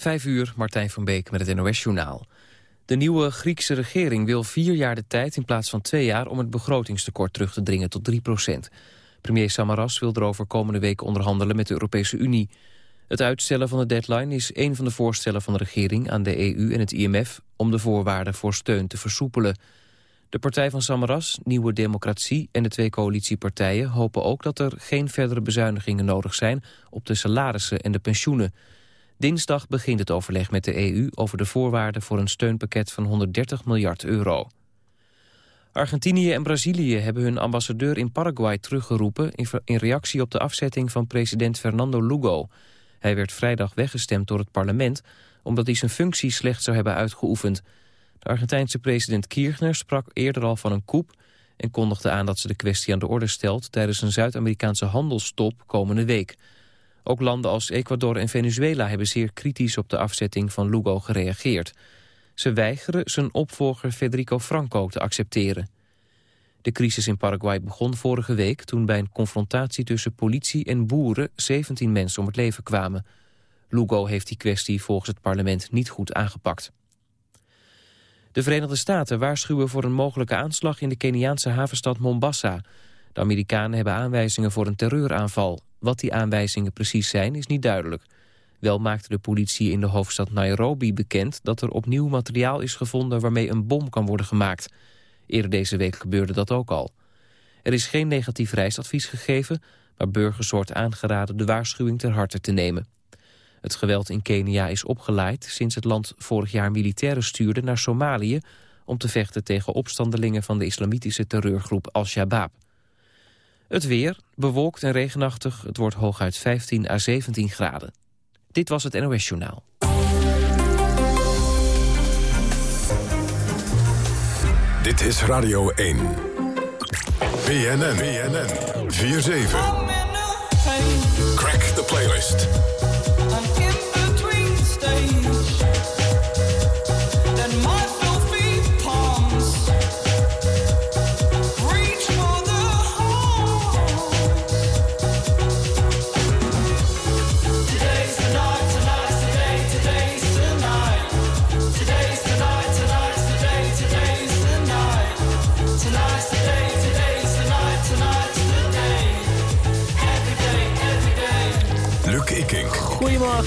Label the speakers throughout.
Speaker 1: Vijf uur, Martijn van Beek met het NOS-journaal. De nieuwe Griekse regering wil vier jaar de tijd in plaats van twee jaar... om het begrotingstekort terug te dringen tot 3 procent. Premier Samaras wil erover komende week onderhandelen met de Europese Unie. Het uitstellen van de deadline is een van de voorstellen van de regering... aan de EU en het IMF om de voorwaarden voor steun te versoepelen. De partij van Samaras, Nieuwe Democratie en de twee coalitiepartijen... hopen ook dat er geen verdere bezuinigingen nodig zijn... op de salarissen en de pensioenen... Dinsdag begint het overleg met de EU over de voorwaarden voor een steunpakket van 130 miljard euro. Argentinië en Brazilië hebben hun ambassadeur in Paraguay teruggeroepen... in reactie op de afzetting van president Fernando Lugo. Hij werd vrijdag weggestemd door het parlement... omdat hij zijn functie slecht zou hebben uitgeoefend. De Argentijnse president Kirchner sprak eerder al van een coup... en kondigde aan dat ze de kwestie aan de orde stelt... tijdens een Zuid-Amerikaanse handelstop komende week... Ook landen als Ecuador en Venezuela hebben zeer kritisch op de afzetting van Lugo gereageerd. Ze weigeren zijn opvolger Federico Franco te accepteren. De crisis in Paraguay begon vorige week toen bij een confrontatie tussen politie en boeren 17 mensen om het leven kwamen. Lugo heeft die kwestie volgens het parlement niet goed aangepakt. De Verenigde Staten waarschuwen voor een mogelijke aanslag in de Keniaanse havenstad Mombasa. De Amerikanen hebben aanwijzingen voor een terreuraanval. Wat die aanwijzingen precies zijn, is niet duidelijk. Wel maakte de politie in de hoofdstad Nairobi bekend... dat er opnieuw materiaal is gevonden waarmee een bom kan worden gemaakt. Eerder deze week gebeurde dat ook al. Er is geen negatief reisadvies gegeven... maar burgers wordt aangeraden de waarschuwing ter harte te nemen. Het geweld in Kenia is opgeleid sinds het land vorig jaar militairen stuurde naar Somalië... om te vechten tegen opstandelingen van de islamitische terreurgroep Al-Shabaab. Het weer, bewolkt en regenachtig. Het wordt hooguit 15 à 17 graden. Dit was het NOS Journaal.
Speaker 2: Dit is Radio 1. BNN. BNN. 4-7. Crack the playlist.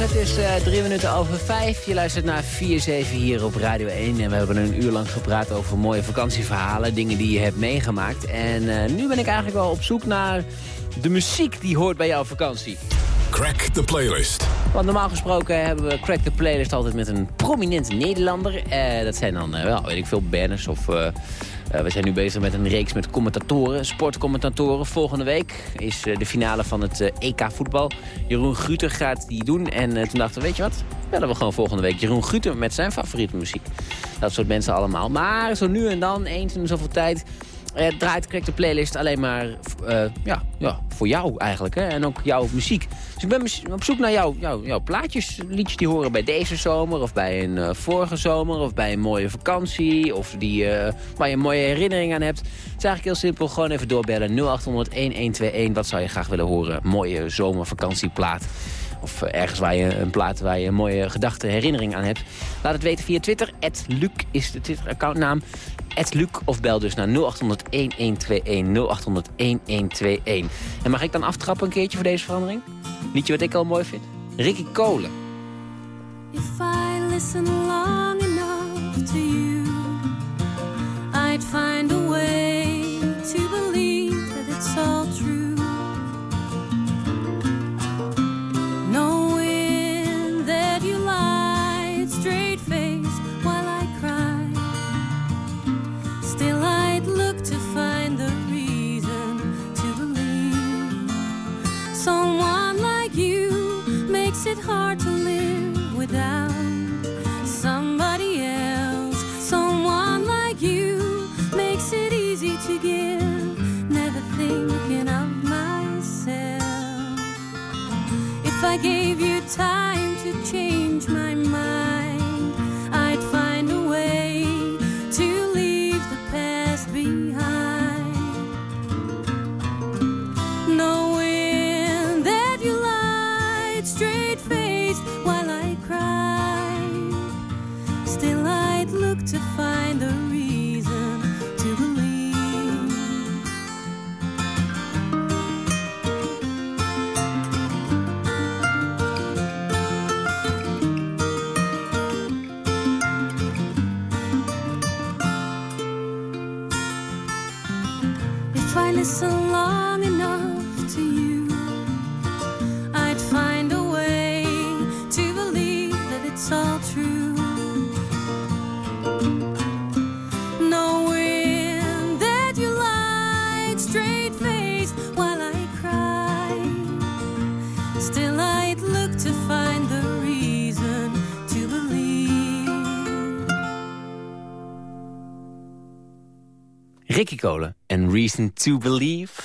Speaker 3: Het is uh, drie minuten over vijf. Je luistert naar 4-7 hier op Radio 1. En we hebben een uur lang gepraat over mooie vakantieverhalen. Dingen die je hebt meegemaakt. En uh, nu ben ik eigenlijk wel op zoek naar de muziek die hoort bij jouw vakantie.
Speaker 2: Crack the Playlist.
Speaker 3: Normaal gesproken hebben we Crack the Playlist altijd met een prominente Nederlander. Uh, dat zijn dan, wel, weet ik veel, banners of... Uh, we zijn nu bezig met een reeks met commentatoren, sportcommentatoren. Volgende week is de finale van het EK voetbal. Jeroen Gruter gaat die doen. En toen dachten we, weet je wat? Bellen we gewoon volgende week Jeroen Gruter met zijn favoriete muziek. Dat soort mensen allemaal. Maar zo nu en dan, eens in zoveel tijd het draait Crack de Playlist alleen maar uh, ja, ja, voor jou eigenlijk. Hè? En ook jouw muziek. Dus ik ben op zoek naar jou, jou, jouw plaatjes. Liedjes die horen bij deze zomer. Of bij een uh, vorige zomer. Of bij een mooie vakantie. Of die, waar je een mooie herinnering aan hebt. Het is eigenlijk heel simpel. Gewoon even doorbellen. 0800-1121. Wat zou je graag willen horen? Mooie zomervakantieplaat. Of ergens waar je een plaat waar je een mooie gedachte, herinnering aan hebt. Laat het weten via Twitter. Luc is de Twitter-accountnaam. Luc of bel dus naar 0800-1121. 0800-1121. En mag ik dan aftrappen een keertje voor deze verandering? Liedje wat ik al mooi vind? Ricky Kolen. If I listen long enough to you I'd find a way to believe time to change my Ricky en Reason to Believe.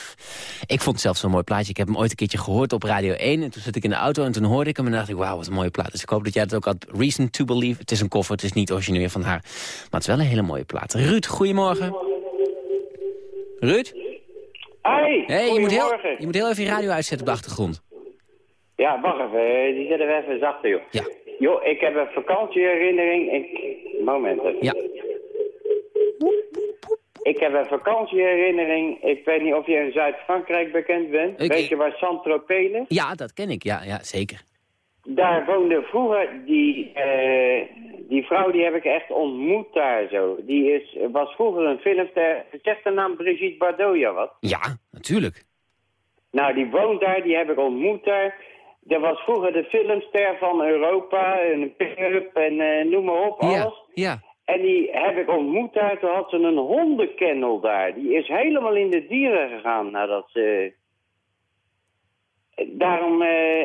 Speaker 3: Ik vond het zelf zo'n mooi plaatje. Ik heb hem ooit een keertje gehoord op Radio 1. En toen zat ik in de auto en toen hoorde ik hem en dacht ik... wauw, wat een mooie plaat. Dus ik hoop dat jij het ook had. Reason to Believe. Het is een koffer, het is niet origineel van haar. Maar het is wel een hele mooie plaat. Ruud, goedemorgen. Ruud?
Speaker 4: Hoi,
Speaker 3: Hey, je, moet heel, je moet heel even je radio uitzetten op de achtergrond.
Speaker 4: Ja, wacht even, eh, die zetten we even zachter, joh.
Speaker 3: Ja.
Speaker 4: Joh, ik heb een vakantieherinnering. Ik... Moment even.
Speaker 3: Ja.
Speaker 4: Ik heb een vakantieherinnering. Ik weet niet of je in Zuid-Frankrijk bekend bent.
Speaker 3: Ik-
Speaker 4: Weet je waar Saint-Tropez ligt?
Speaker 3: Ja, dat ken ik. Ja, ja zeker.
Speaker 4: Daar woonde vroeger die, eh, die vrouw, die heb ik echt ontmoet daar zo. Die is, was vroeger een filmster. Zegt de naam Brigitte Bardot, ja wat?
Speaker 3: Ja, natuurlijk.
Speaker 4: Nou, die woont daar, die heb ik ontmoet daar. Dat was vroeger de filmster van Europa, een pin-up en eh, noem maar op,
Speaker 3: Ja,
Speaker 4: alles.
Speaker 3: ja.
Speaker 4: En die heb ik ontmoet daar, toen had ze een hondenkennel daar. Die is helemaal in de dieren gegaan nadat ze... Daarom, eh,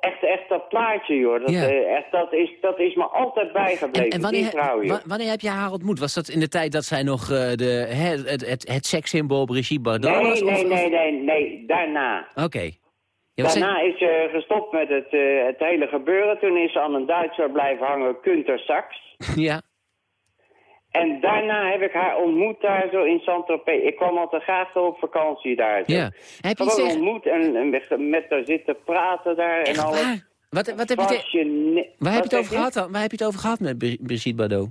Speaker 4: echt, echt dat plaatje, joh. Dat,
Speaker 3: Ja.
Speaker 4: eh, echt, dat, is, dat is me altijd bijgebleven,
Speaker 3: En, en wanneer, wanneer heb je haar ontmoet? Was dat in de tijd dat zij nog eh, de, het, het, het sekssymbool Brigitte Bardot
Speaker 4: Nee,
Speaker 3: was?
Speaker 4: Nee,
Speaker 3: of-
Speaker 4: nee, nee, nee, daarna.
Speaker 3: Oké.
Speaker 4: Daarna is ze gestopt met het, eh, het hele gebeuren. Toen is ze aan een Duitser blijven hangen, Kunter Sachs.
Speaker 3: ja.
Speaker 4: En daarna heb ik haar ontmoet daar zo in Saint-Tropez. Ik kwam altijd graag op vakantie daar. Zo.
Speaker 3: ja. Heb je
Speaker 4: Gewoon
Speaker 3: zeg...
Speaker 4: ontmoet en, en met, haar zitten praten daar
Speaker 3: Echt
Speaker 4: en alles.
Speaker 3: waar? Wat, wat heb je te- Waar heb je het over gehad dan? Waar heb je het over gehad met Bri- Brigitte Bardot?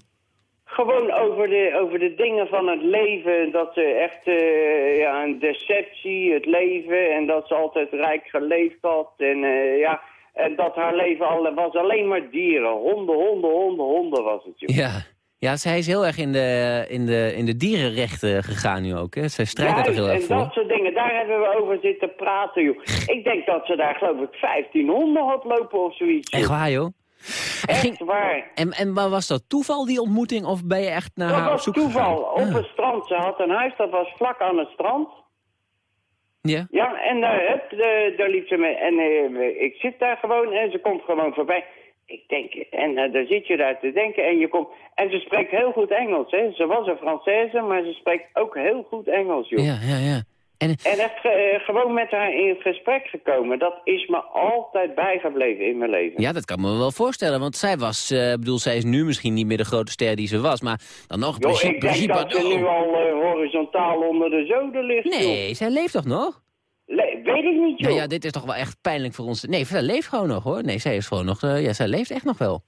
Speaker 4: Gewoon over de, over de dingen van het leven. Dat ze echt eh, ja, een deceptie, het leven. En dat ze altijd rijk geleefd had. En, eh, ja, en dat haar leven al, was alleen maar dieren. Honden, honden, honden, honden was het. Joh.
Speaker 3: Ja. Ja, zij is heel erg in de, in de, in de dierenrechten gegaan nu ook. Hè? Zij strijdt er heel erg
Speaker 4: en
Speaker 3: voor.
Speaker 4: dat soort dingen, daar hebben we over zitten praten, joh. Ik denk dat ze daar, geloof ik, 15 honden had lopen of zoiets. joh.
Speaker 3: Echt waar, joh? En,
Speaker 4: Echt
Speaker 3: ging,
Speaker 4: waar.
Speaker 3: en, en maar was dat toeval, die ontmoeting? Of ben je echt naar
Speaker 4: Dat
Speaker 3: haar op
Speaker 4: was
Speaker 3: zoek
Speaker 4: toeval.
Speaker 3: gegaan?
Speaker 4: Op het strand. Ze had een huis, dat was vlak aan het strand.
Speaker 3: Ja?
Speaker 4: Ja, en daar, hup, de- daar liep ze mee. En eh, ik zit daar gewoon en ze komt gewoon voorbij. Ik denk, en eh, daar zit je daar te denken en je komt... En ze spreekt heel goed Engels, hè. Ze was een Française, maar ze spreekt ook heel goed Engels, joh.
Speaker 3: Ja, ja, ja. En,
Speaker 4: En echt eh, gewoon met haar in gesprek gekomen. Dat is me altijd bijgebleven in mijn leven.
Speaker 3: ja, dat kan me wel voorstellen. Want zij was, eh bedoel, zij is nu misschien niet meer de grote ster die ze was. Maar dan nog,
Speaker 4: Joh,
Speaker 3: Brigitte,
Speaker 4: ik denk dat ze nu al horizontaal onder de zoden ligt, joh.
Speaker 3: Nee, zij leeft toch nog?
Speaker 4: Le- weet ik niet, joh.
Speaker 3: Nou ja, dit is toch wel echt pijnlijk voor ons. Nee, zij leeft gewoon nog, hoor. Nee, zij is gewoon nog... eh, ja, zij leeft echt nog wel.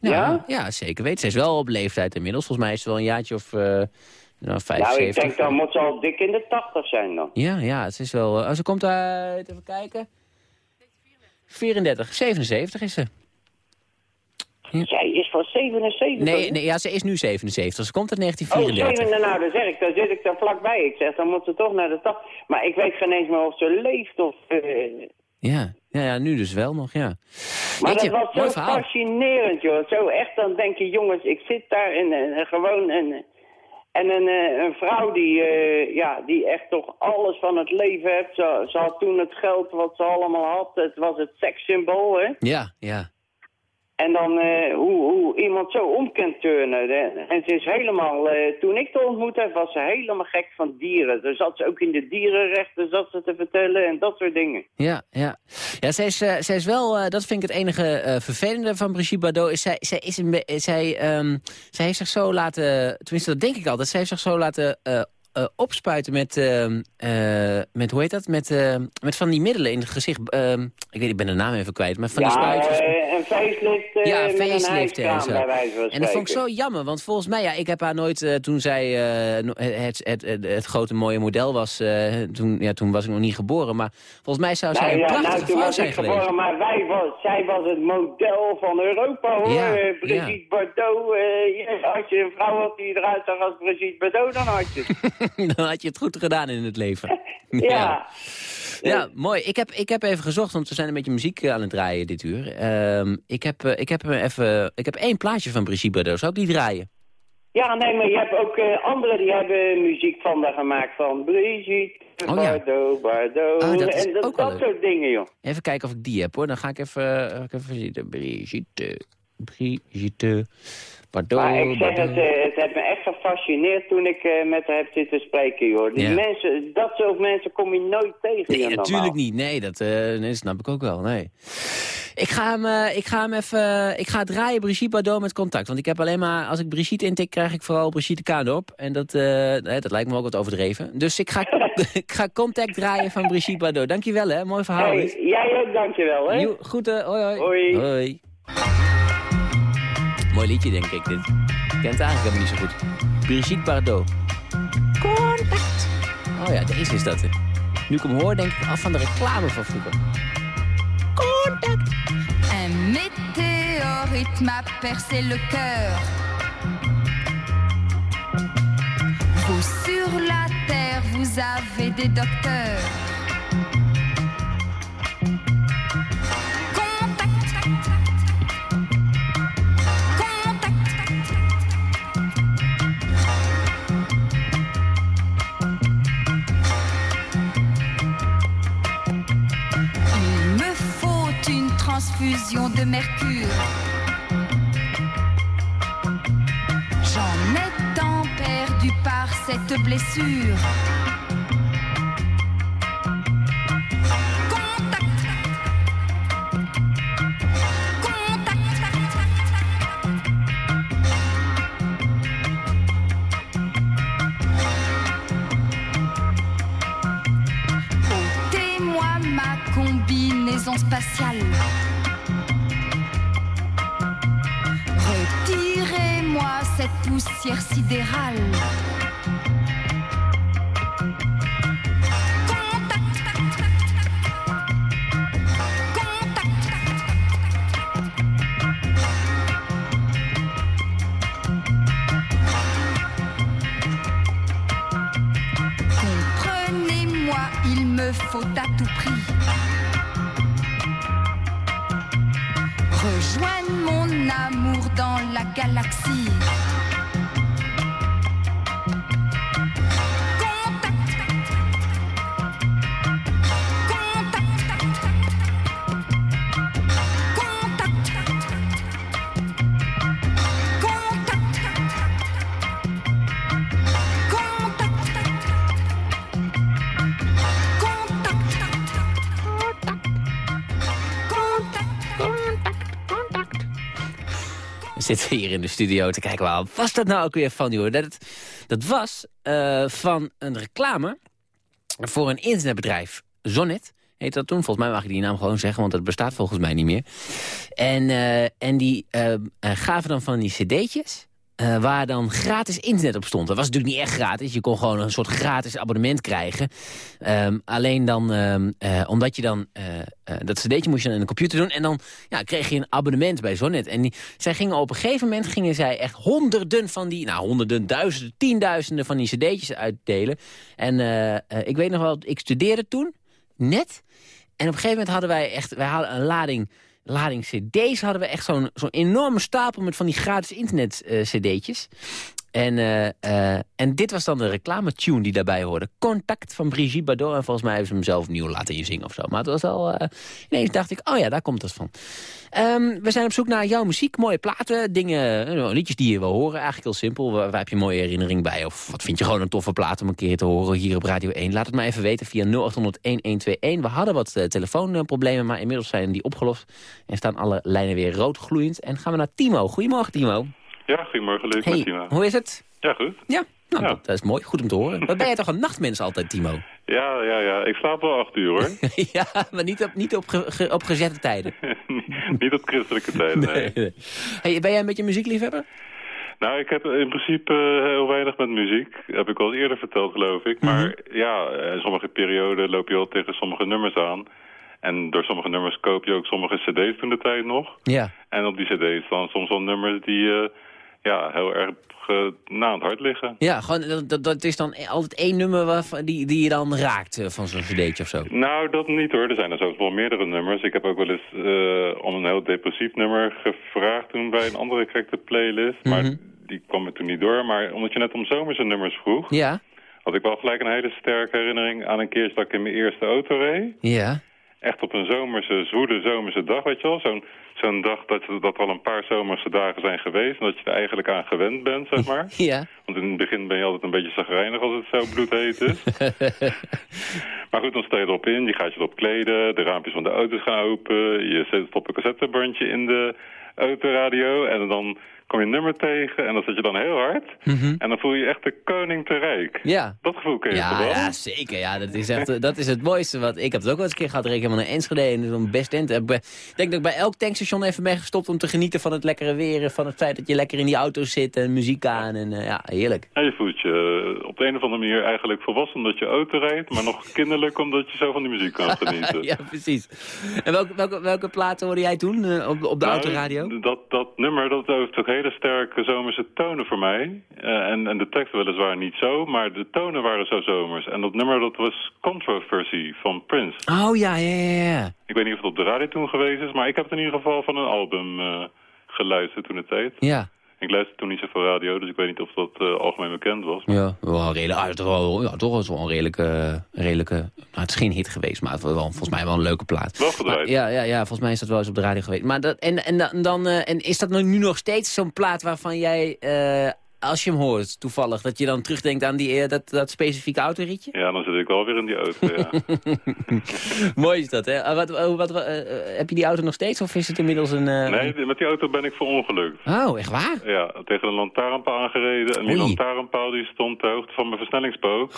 Speaker 4: Ja?
Speaker 3: Ja, zeker weten. Zij is wel op leeftijd inmiddels. Volgens mij is ze wel een jaartje of uh, nou, 75.
Speaker 4: nou, ik denk dan moet ze al dik in de tachtig zijn dan.
Speaker 3: Ja, ja, het is wel... Uh, oh, ze komt uit... Even kijken. 34. 77 is ze.
Speaker 4: Ja. Zij is van 77?
Speaker 3: Nee, nee, ja, ze is nu 77. Ze komt uit
Speaker 4: Oh,
Speaker 3: 1934.
Speaker 4: 7, nou, dan zeg ik, dan zit ik daar vlakbij. Ik zeg, dan moet ze toch naar de tachtig. Maar ik weet geen eens meer of ze leeft of... Uh...
Speaker 3: Ja. Ja, ja, nu dus wel nog, ja.
Speaker 4: Maar
Speaker 3: Weet
Speaker 4: dat
Speaker 3: je,
Speaker 4: was zo
Speaker 3: verhaal.
Speaker 4: fascinerend, joh. Zo echt, dan denk je, jongens, ik zit daar en, en gewoon... En, en een, eh, een vrouw die, uh, ja, die echt toch alles van het leven heeft. Ze, ze had toen het geld wat ze allemaal had. Het was het sekssymbool, hè.
Speaker 3: Ja, ja.
Speaker 4: En dan uh, hoe, hoe iemand zo om kan turnen. En ze is helemaal, uh, toen ik haar ontmoet heb, was ze helemaal gek van dieren. Dus zat ze ook in de dierenrechten, zat ze te vertellen en dat soort dingen.
Speaker 3: Ja, ja. ja zij, is, uh, is wel, dat vind ik het enige vervelende van Brigitte Bardot, is zij, zij, is een, zij, um, zij heeft zich zo laten, tenminste dat denk ik altijd, zij heeft zich zo laten uh, opspuiten met, uh, met, hoe heet dat, met, met van die middelen in het gezicht. Uh, ik weet, ik ben de naam even kwijt, maar van
Speaker 4: ja,
Speaker 3: die spuitjes.
Speaker 4: Een facelift
Speaker 3: ja, facelift en zo. En dat vond ik zo jammer, want volgens mij, ja, ik heb haar nooit, eh, toen zij eh, het, het, het, het grote mooie model was, eh, toen, ja, toen was ik nog niet geboren, maar volgens mij zou zij
Speaker 4: Nou
Speaker 3: een
Speaker 4: ja,
Speaker 3: prachtige
Speaker 4: nou,
Speaker 3: vrouw zijn geweest.
Speaker 4: geboren, maar wij was, zij was het model van Europa, hoor.
Speaker 3: Ja,
Speaker 4: Eh, Brigitte Bardot. eh, als je een vrouw had die eruit zag als Brigitte Bardot, dan had je het.
Speaker 3: Dan had je het goed gedaan in het leven.
Speaker 4: ja.
Speaker 3: Ja, mooi. Ik heb, ik heb even gezocht, want we zijn een beetje muziek eh, aan het draaien dit uur. Ehm, ik, heb, eh, ik, heb even, ik heb één plaatje van Brigitte Bardot. Zou ik die draaien?
Speaker 4: Ja, nee, maar je hebt ook eh, anderen die hebben muziek van daar gemaakt. Van Brigitte,
Speaker 3: Oh, ja.
Speaker 4: Bardot, Bardot.
Speaker 3: Oh, dat
Speaker 4: en dat, soort dingen, joh.
Speaker 3: Even kijken of ik die heb, hoor. Dan ga ik even, ik even zitten. Brigitte, Brigitte,
Speaker 4: Maar ik zeg
Speaker 3: Bardot.
Speaker 4: het, eh, het heeft me echt gefascineerd toen ik eh, met haar heb zitten spreken, joh. Die
Speaker 3: Ja.
Speaker 4: mensen, dat soort mensen kom je nooit tegen,
Speaker 3: Nee, natuurlijk niet. Nee, dat, eh, nee, snap ik ook wel. Nee. Ik ga hem, ik ga hem even... Ik ga draaien Brigitte Bardot met contact. Want ik heb alleen maar... Als ik Brigitte intik, krijg ik vooral Brigitte Kaandorp. En dat, nee, dat lijkt me ook wat overdreven. Dus ik ga, ik ga contact draaien van Brigitte Bardot. Dankjewel, hè. Mooi verhaal.
Speaker 4: Hey, jij ook, dankjewel, hè.
Speaker 3: Jo, goed, hoi, hoi.
Speaker 4: Hoi.
Speaker 3: Hoi. Mooi liedje, denk ik, dit. Ik ken het eigenlijk helemaal niet zo goed. Brigitte Bardot. Contact. Oh ja, deze is dat. Nu ik hem hoor, denk ik af van de reclame van vroeger. Contact.
Speaker 5: Un météorite m'a percé le cœur. Vous sur la terre, vous avez des docteurs. Une transfusion de mercure. J'en ai tant perdu par cette blessure.
Speaker 3: Zitten hier in de studio te kijken. Waar was dat nou ook weer van, joh? Dat, dat was eh, van een reclame voor een internetbedrijf. Zonnet heet dat toen. Volgens mij mag ik die naam gewoon zeggen, want dat bestaat volgens mij niet meer. En, eh, en die eh, gaven dan van die cd'tjes... eh, waar dan gratis internet op stond. Dat was natuurlijk niet echt gratis. Je kon gewoon een soort gratis abonnement krijgen. Ehm, alleen dan, ehm, eh, omdat je dan... eh, dat cd'tje moest je dan in de computer doen. En dan ja, kreeg je een abonnement bij Zonnet. En die, zij gingen op een gegeven moment... gingen zij echt honderden van die... Nou, honderden, duizenden, tienduizenden van die cd'tjes uitdelen. En ik weet nog wel, ik studeerde toen net. En op een gegeven moment hadden wij echt... Wij hadden een lading, lading cd's. Hadden we echt zo'n enorme stapel met van die gratis internet eh, cd'tjes. En, eh, eh, en dit was dan de reclame-tune die daarbij hoorde. Contact van Brigitte Bardot. En volgens mij hebben ze hem zelf nieuw laten inzingen of zo. Maar het was al... eh, ineens dacht ik, oh ja, daar komt het van. Ehm, we zijn op zoek naar jouw muziek, mooie platen, dingen, eh, liedjes die je wil horen. Eigenlijk heel simpel. Waar, heb je een mooie herinnering bij? Of wat vind je gewoon een toffe plaat om een keer te horen hier op Radio 1? Laat het maar even weten via 0800-1121. We hadden wat telefoonproblemen, maar inmiddels zijn die opgelost. En staan alle lijnen weer rood gloeiend. En gaan we naar Timo. Goedemorgen, Timo.
Speaker 6: Ja, goedemorgen, leuk
Speaker 3: Hey,
Speaker 6: met Timo.
Speaker 3: hoe is het?
Speaker 6: Ja, goed.
Speaker 3: Ja, Nou,
Speaker 6: Ja.
Speaker 3: dat, is mooi. Goed om te horen. Wat ben jij toch een nachtmens altijd, Timo?
Speaker 6: Ja, ja, ja. Ik slaap wel acht uur, hoor.
Speaker 3: ja, maar niet op, niet op, ge- ge- op gezette tijden.
Speaker 6: Niet op christelijke tijden, nee.
Speaker 3: Nee. Hey, ben jij een beetje muziekliefhebber?
Speaker 6: Nou, ik heb in principe eh, heel weinig met muziek. Heb ik al eerder verteld, geloof ik. Maar ja, in sommige perioden loop je wel tegen sommige nummers aan. En door sommige nummers koop je ook sommige cd's toen de tijd nog.
Speaker 3: Ja.
Speaker 6: En op die cd's staan soms wel nummers die eh, ja, heel erg eh, na aan het hart liggen.
Speaker 3: Ja, gewoon, dat- dat, dat is dan altijd één nummer waarvan, die, die je dan raakt eh, van zo'n cd'tje of zo.
Speaker 6: Nou, dat niet hoor. Er zijn er zelfs wel meerdere nummers. Ik heb ook wel eens eh, om een heel depressief nummer gevraagd toen bij een andere correcte playlist. Maar
Speaker 3: Mhm.
Speaker 6: die kwam er toen niet door. Maar omdat je net om zomerse nummers vroeg,
Speaker 3: Ja,
Speaker 6: had ik wel gelijk een hele sterke herinnering aan een keer dat ik in mijn eerste auto reed.
Speaker 3: ja.
Speaker 6: Echt op een zomerse, zwoede zomerse dag, weet je wel. Zo'n zo'n dag dat, dat er al een paar zomerse dagen zijn geweest. En dat je er eigenlijk aan gewend bent, zeg maar.
Speaker 3: Ja.
Speaker 6: Want in het begin ben je altijd een beetje zagrijnig als het zo bloedheet is. maar goed, dan sta je erop in, je gaat je erop kleden, de raampjes van de auto's gaan open, je zet op een cassettebandje in de autoradio en dan kom je een nummer tegen en dan zet je dan heel hard. En dan voel je je echt de koning te rijk.
Speaker 3: Ja.
Speaker 6: Dat gevoel ken je
Speaker 3: Ja,
Speaker 6: wel?
Speaker 3: ja, zeker. Ja, dat, is echt, eh, dat is het mooiste. Wat, ik heb het ook wel eens een keer gehad. Ik helemaal naar Enschede en zo'n best tent. Ik ben- ik denk dat ik bij elk tankstation even ben gestopt om te genieten van het lekkere weer. Van het feit dat je lekker in die auto zit en muziek aan. En eh, ja, heerlijk.
Speaker 6: Ja, je voelt je eh, op de een of andere manier eigenlijk volwassen omdat je auto rijdt, maar nog kinderlijk omdat je zo van die muziek kan genieten.
Speaker 3: ja, precies. En welke, welke, welke platen hoorde jij toen eh, op, op de
Speaker 6: Nou,
Speaker 3: autoradio?
Speaker 6: Dat, dat nummer dat heeft toch hele sterke zomerse tonen voor mij. Eh, en, en de tekst weliswaar niet zo, maar de tonen waren zo zomers. En dat nummer dat was Controversy van Prince.
Speaker 3: Oh ja, ja, ja, ja.
Speaker 6: Ik weet niet of het op de radio toen geweest is, maar ik heb het in ieder geval van een album eh, geluisterd toen de tijd.
Speaker 3: Ja,
Speaker 6: Ik luisterde toen niet zoveel radio, dus ik weet niet of dat eh, algemeen bekend was.
Speaker 3: ja. Wel redelijk, ah, toch, wel, ja, toch was wel een redelijke, redelijke... Nou, het is geen hit geweest, maar het was wel, volgens mij wel een leuke plaat.
Speaker 6: Wel gedraaid.
Speaker 3: Maar ja, ja, ja, volgens mij is dat wel eens op de radio geweest. Maar dat, en, en, dan- eh, en is dat nu nog steeds zo'n plaat waarvan jij, eh, als je hem hoort, toevallig, dat je dan terugdenkt aan die, eh, dat, dat specifieke autoritje?
Speaker 6: Ja, dan zit ik wel weer in die auto, ja.
Speaker 3: Mooi is dat, hè? Ah, Wat, wat, wat, eh, eh, heb je die auto nog steeds of is het inmiddels een...
Speaker 6: Nee, met die auto ben ik verongelukt.
Speaker 3: Oh, echt waar?
Speaker 6: Ja, tegen een lantaarnpaal aangereden. En die
Speaker 3: Oei.
Speaker 6: lantaarnpaal die stond ter hoogte van mijn versnellingspook.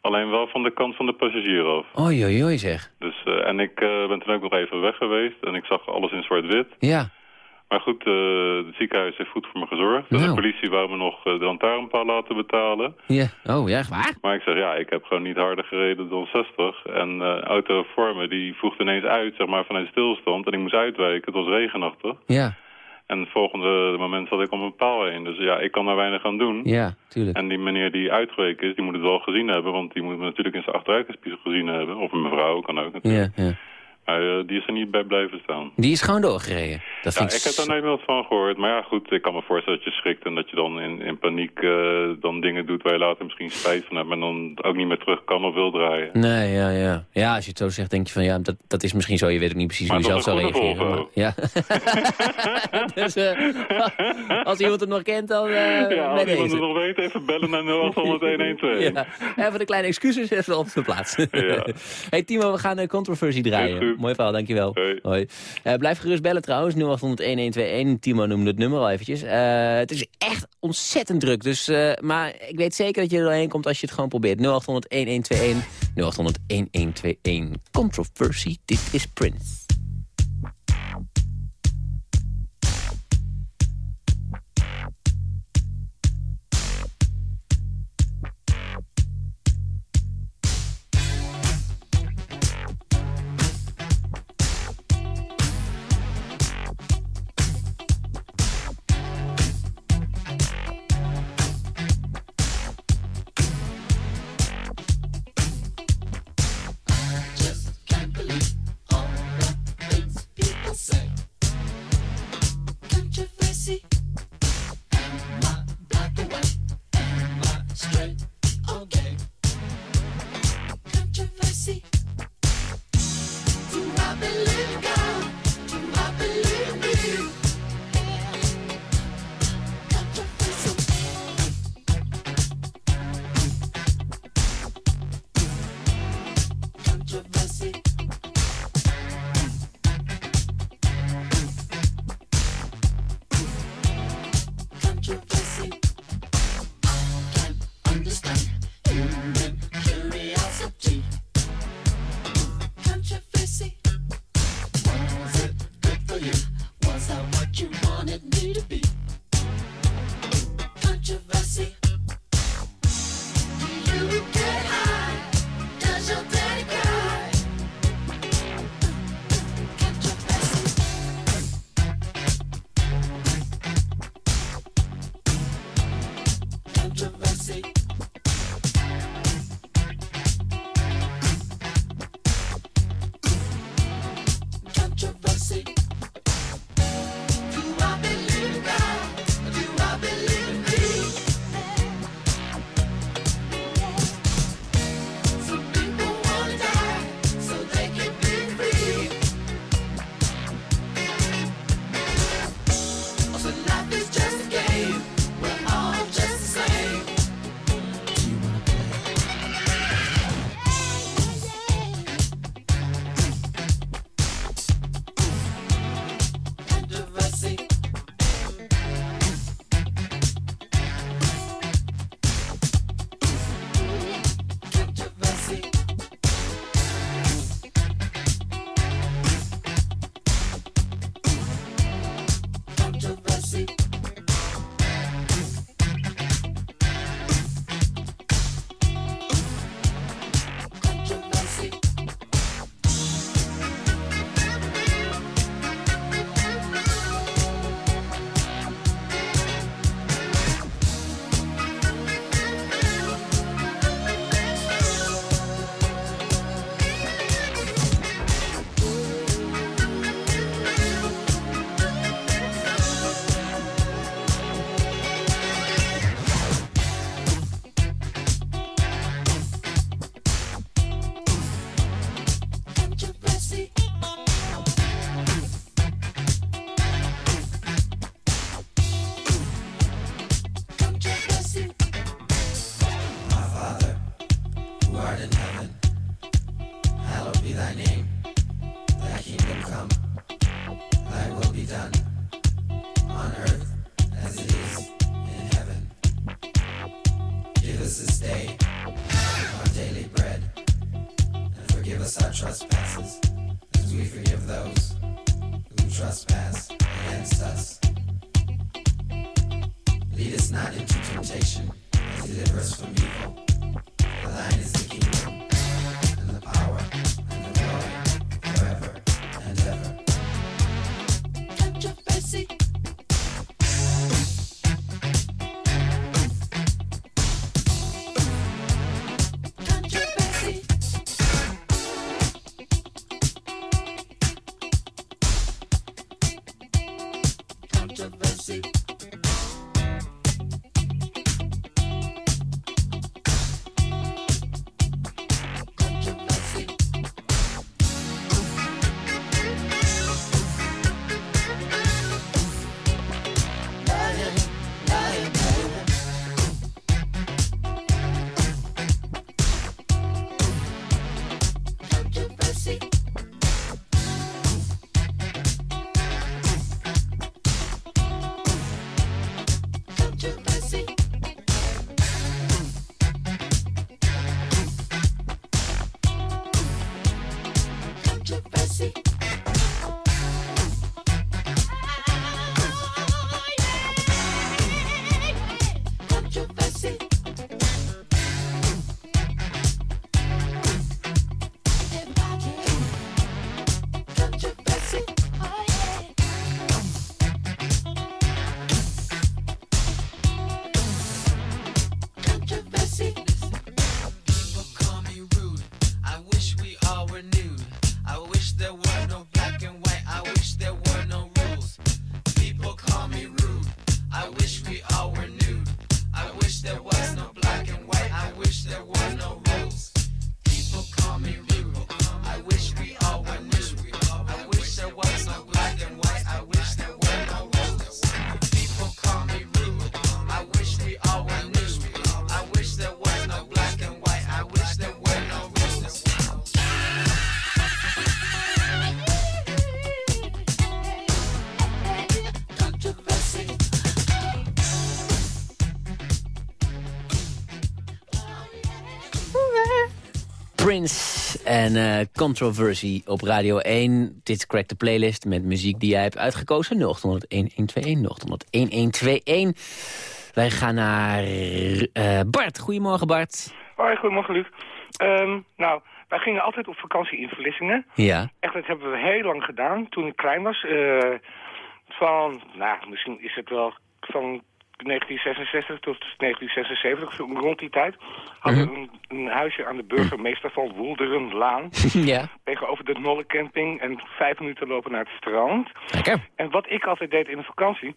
Speaker 6: Alleen wel van de kant van de passagier af.
Speaker 3: Oei, oei, oei, zeg.
Speaker 6: Dus, en ik ben toen ook nog even weg geweest. En ik zag alles in zwart-wit.
Speaker 3: Ja.
Speaker 6: Maar goed, eh, het ziekenhuis heeft goed voor me gezorgd. En
Speaker 3: Nou.
Speaker 6: de politie wou me nog eh, de lantaarnpaal laten betalen.
Speaker 3: ja. Oh, ja, echt waar?
Speaker 6: Maar ik zeg, ja, ik heb gewoon niet harder gereden dan 60. En eh auto voor me, die voegde ineens uit, zeg maar, vanuit stilstand. En ik moest uitwijken, het was regenachtig.
Speaker 3: Ja,
Speaker 6: En het volgende moment zat ik om een paal heen. Dus ja, ik kan daar weinig aan doen.
Speaker 3: ja, tuurlijk.
Speaker 6: En die meneer die uitgeweken is, die moet het wel gezien hebben. Want die moet me natuurlijk in zijn achteruitspiegel gezien hebben. Of een mevrouw, kan ook natuurlijk.
Speaker 3: Ja, ja.
Speaker 6: Maar eh, die is er niet bij blijven staan.
Speaker 3: Die is gewoon doorgereden. Dat
Speaker 6: Ja,
Speaker 3: vind
Speaker 6: ik heb daar nooit wat van gehoord. Maar ja, goed, ik kan me voorstellen dat je schrikt... en dat je dan in, in paniek eh, dan dingen doet waar je later misschien spijt van hebt... en dan ook niet meer terug kan of wil draaien.
Speaker 3: Nee, ja, ja. Ja, als je het zo zegt, denk je van ja, dat, dat is misschien zo. Je weet ook niet precies
Speaker 6: Maar
Speaker 3: hoe je zelf zou
Speaker 6: een
Speaker 3: reageren. Maar, ja. dus eh, als iemand het nog kent, dan
Speaker 6: ja, als iemand het nog weet, even bellen naar 0800
Speaker 3: Ja, even de kleine excuses even op de plaats.
Speaker 6: Ja.
Speaker 3: hey Timo, we gaan een controversie draaien.
Speaker 6: Goed.
Speaker 3: Mooi verhaal, dankjewel.
Speaker 6: Hoi.
Speaker 3: Eh, blijf gerust bellen trouwens, 0800-1121. Timo noemde het nummer al eventjes. Eh, het is echt ontzettend druk, dus, eh, maar ik weet zeker dat je er doorheen komt als je het gewoon probeert. 0800-1121, 0800-1121. Controversie, dit is Prince.
Speaker 7: not into temptation, and deliver
Speaker 3: us from evil. En eh, Controversy op Radio 1. Dit is Crack the Playlist met muziek die jij hebt uitgekozen. 0800-1121, 0800-1121. Wij gaan naar eh, Bart. Goedemorgen Bart.
Speaker 7: Hoi, goedemorgen Luc. Ehm, nou, wij gingen altijd op vakantie in Vlissingen.
Speaker 3: Ja.
Speaker 7: Echt, dat hebben we heel lang gedaan toen ik klein was. Eh, van, nou, misschien is het wel van 1966 tot 1976, zo rond die tijd, hadden we een, een huisje aan de burgemeester van Woelderenlaan.
Speaker 3: ja.
Speaker 7: Tegenover de Nolle Camping en vijf minuten lopen naar het strand.
Speaker 3: Lekker.
Speaker 7: En wat ik altijd deed in de vakantie,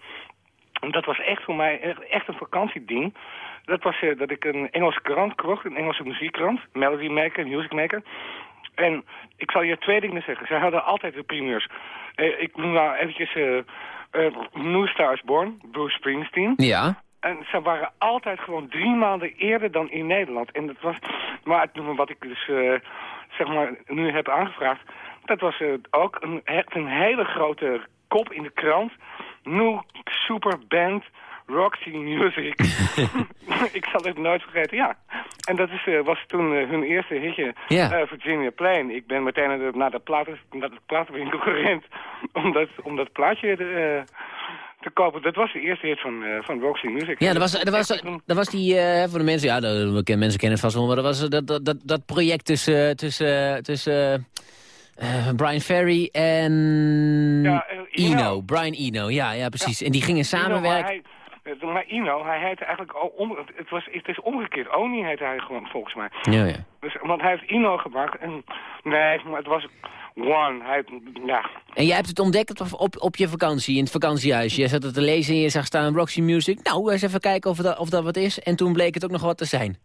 Speaker 7: en dat was echt voor mij echt, een vakantieding. Dat was eh, dat ik een Engelse krant kocht, een Engelse muziekkrant, Melody Maker, Music Maker. En ik zal je twee dingen zeggen. Zij hadden altijd de primeurs. Eh, ik noem nou eventjes eh, New Stars Born, Bruce Springsteen.
Speaker 3: Ja.
Speaker 7: En ze waren altijd gewoon drie maanden eerder dan in Nederland. En dat was, maar het, wat ik dus eh, zeg maar nu heb aangevraagd, dat was eh, ook een, echt een hele grote kop in de krant. New Super Band Roxy Music. ik zal het nooit vergeten, ja. En dat is, eh, was toen eh, hun eerste hitje, eh, Virginia Plain. Ik ben meteen naar de, naar de, platen, naar de platenwinkel gerend om dat, om dat plaatje eh, te kopen. Dat was de eerste hit van, van Roxy Music.
Speaker 3: Ja, dat was, dat was, dat was die, eh, voor de mensen, ja, dat, we kennen- mensen kennen het vast wel, maar dat was dat, dat, dat, project tussen, tussen, tussen Brian Ferry en
Speaker 7: Ja, Eno.
Speaker 3: Eno. Brian Eno, ja, ja precies. En die gingen samenwerken.
Speaker 7: hij- Maar Ino, hij heette eigenlijk al om, het, was, het is omgekeerd. Oni heette hij gewoon volgens mij.
Speaker 3: Ja, ja.
Speaker 7: Dus, want hij heeft Ino gemaakt en nee, maar het was One. Hij, ja,
Speaker 3: En jij hebt het ontdekt op, op, op je vakantie, in het vakantiehuis. Je zat het te lezen en je zag staan Roxy Music. Nou, eens even kijken of dat, of dat wat is. En toen bleek het ook nog wat te zijn.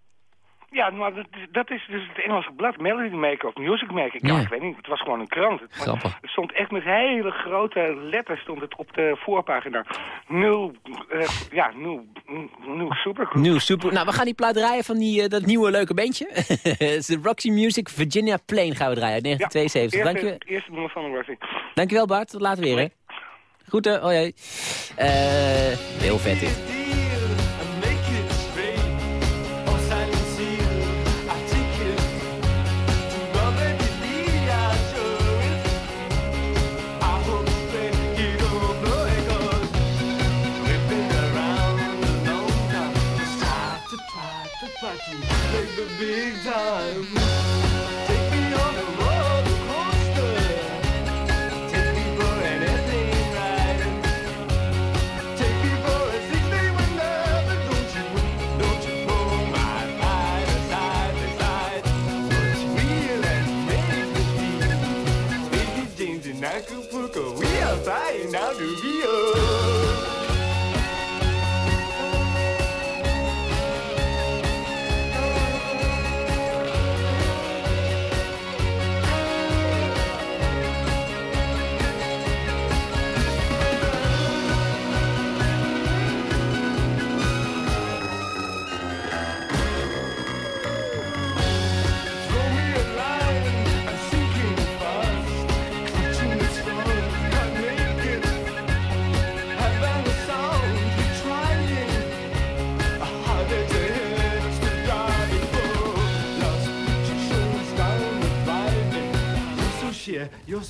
Speaker 7: Ja maar dat, is- dat is dus het Engelse blad, Melody Maker of Music Maker. Ja,
Speaker 3: Ja.
Speaker 7: ik weet niet, het was gewoon een krant. Het,
Speaker 3: Grappig.
Speaker 7: het stond echt met hele grote letters stond het op de voorpagina. Nul, eh, ja, nul, nul supergroep.
Speaker 3: Nieuw, super. Nou, we gaan die plaat draaien van die, eh, dat nieuwe leuke bandje. Het is de Roxy Music Virginia Plain gaan we draaien uit 1972.
Speaker 7: eerste,
Speaker 3: Dank, je,
Speaker 7: eerste nummer van Roxy.
Speaker 3: dankjewel Bart, tot later weer hè. Goed hè, hoi hoi. Eh, heel vet dit.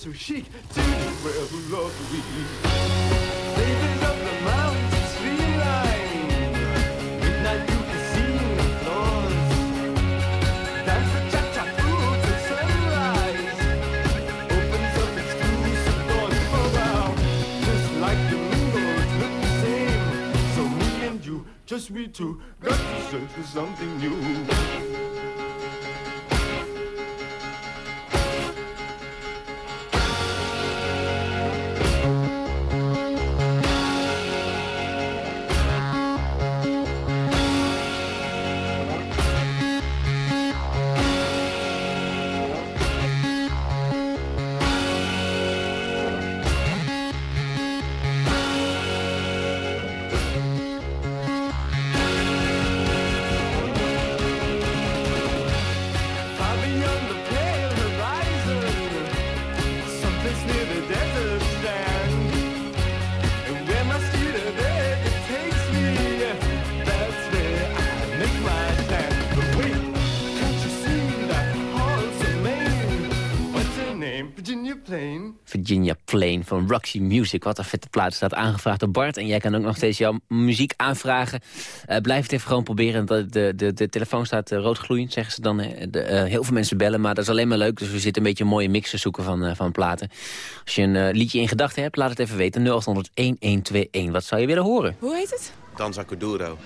Speaker 8: So chic. Take it wherever love of the. Midnight you can see the. Dance the cha-cha to sunrise. Opens up exclusive doors for. Just like the the same. So me and you, just we two, got to search for something new.
Speaker 3: Van Roxy Music. Wat een vette plaat staat aangevraagd door Bart. En jij kan ook nog steeds jouw muziek aanvragen. Eh, blijf het even gewoon proberen. De, de, de, de telefoon staat uh, roodgloeiend, zeggen ze dan. De, eh, heel veel mensen bellen, maar dat is alleen maar leuk. Dus we zitten een beetje een mooie mix te zoeken van, eh, van platen. Als je een eh, liedje in gedachten hebt, laat het even weten. 0800-1121. Wat zou je willen horen?
Speaker 9: Hoe heet het?
Speaker 10: Danza Kuduro.